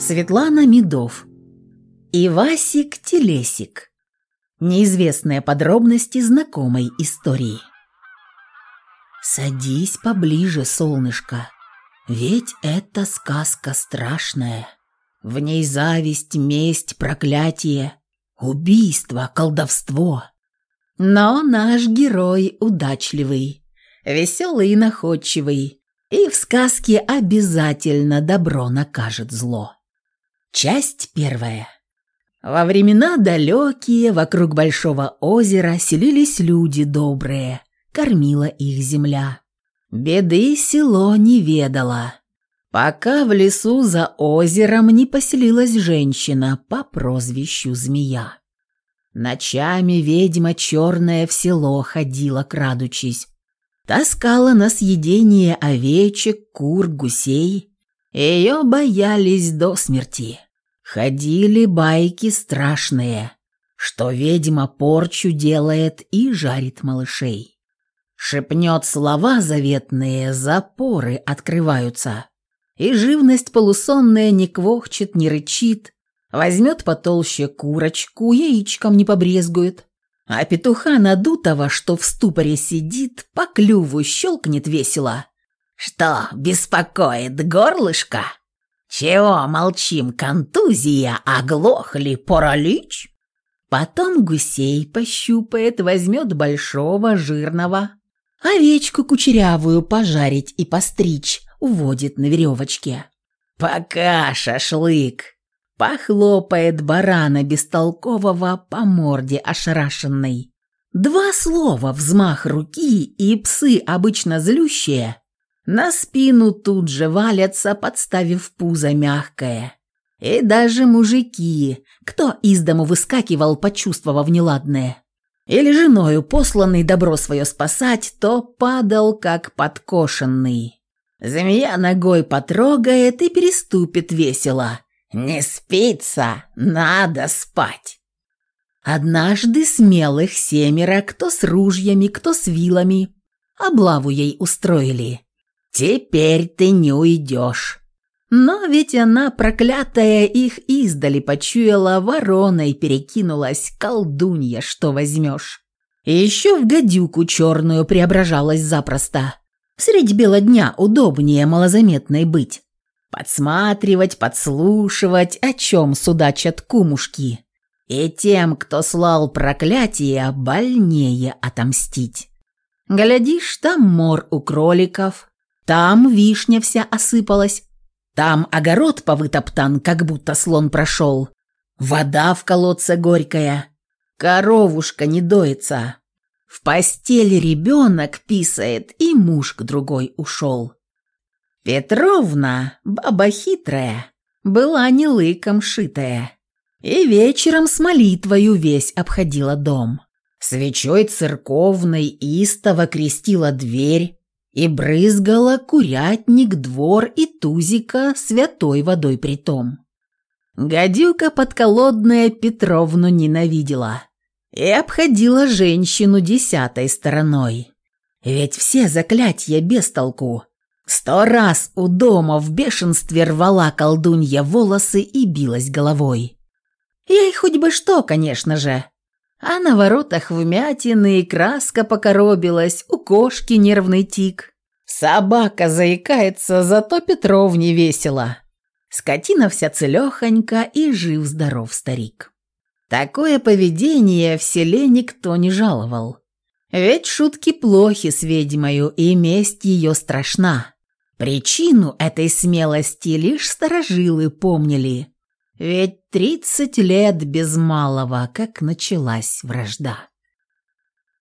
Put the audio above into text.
Светлана Медов. Ивасик-телесик. Неизвестные подробности знакомой истории. Садись поближе, солнышко, ведь это сказка страшная. В ней зависть, месть, проклятие, убийство, колдовство. Но наш герой удачливый, веселый и находчивый, и в сказке обязательно добро накажет зло. Часть первая. Во времена далекие вокруг большого озера селились люди добрые, кормила их земля. Беды село не ведало, пока в лесу за озером не поселилась женщина по прозвищу Змея. Ночами ведьма черная в село ходила, крадучись. Таскала на съедение овечек, кур, гусей ее боялись до смерти. Ходили байки страшные, что ведьма порчу делает и жарит малышей. Шепнет слова заветные, запоры открываются. И живность полусонная не квохчет, не рычит, возьмет потолще курочку, яичком не побрезгует. А петуха надутого, что в ступоре сидит, по клюву щелкнет весело, «Что беспокоит горлышко? Чего молчим, контузия, оглохли, паралич?» Потом гусей пощупает, возьмет большого, жирного. Овечку кучерявую пожарить и постричь, уводит на веревочке. «Пока, шашлык!» Похлопает барана бестолкового по морде ошарашенной. Два слова, взмах руки, и псы, обычно злющие, на спину тут же валятся, подставив пузо мягкое. И даже мужики, кто из дому выскакивал, почувствовав неладное. Или женою посланный добро свое спасать, то падал как подкошенный. Змея ногой потрогает и переступит весело. «Не спится, надо спать!» Однажды смелых семеро, кто с ружьями, кто с вилами, облаву ей устроили. «Теперь ты не уйдешь». Но ведь она, проклятая, их издали почуяла, вороной перекинулась, колдунья, что возьмешь. И еще в гадюку черную преображалась запросто. Средь бела дня удобнее малозаметной быть. Подсматривать, подслушивать, о чем судачат кумушки. И тем, кто слал проклятие, больнее отомстить. Глядишь, там мор у кроликов, там вишня вся осыпалась, там огород повытоптан, как будто слон прошел. Вода в колодце горькая, коровушка не доится. В постели ребенок писает, и муж к другой ушел. Петровна, баба хитрая, была не лыком шитая. И вечером с молитвою весь обходила дом. Свечой церковной истово крестила дверь, и брызгала курятник, двор и тузика святой водой притом. Гадюка подколодная Петровну ненавидела и обходила женщину десятой стороной. Ведь все заклятия без толку. Сто раз у дома в бешенстве рвала колдунья волосы и билась головой. Ей хоть бы что, конечно же. А на воротах вмятины и краска покоробилась, у кошки нервный тик. Собака заикается, зато Петровне весело. Скотина вся целехонька и жив-здоров старик. Такое поведение в селе никто не жаловал. Ведь шутки плохи с ведьмою, и месть ее страшна. Причину этой смелости лишь старожилы помнили. Ведь тридцать лет без малого, как началась вражда.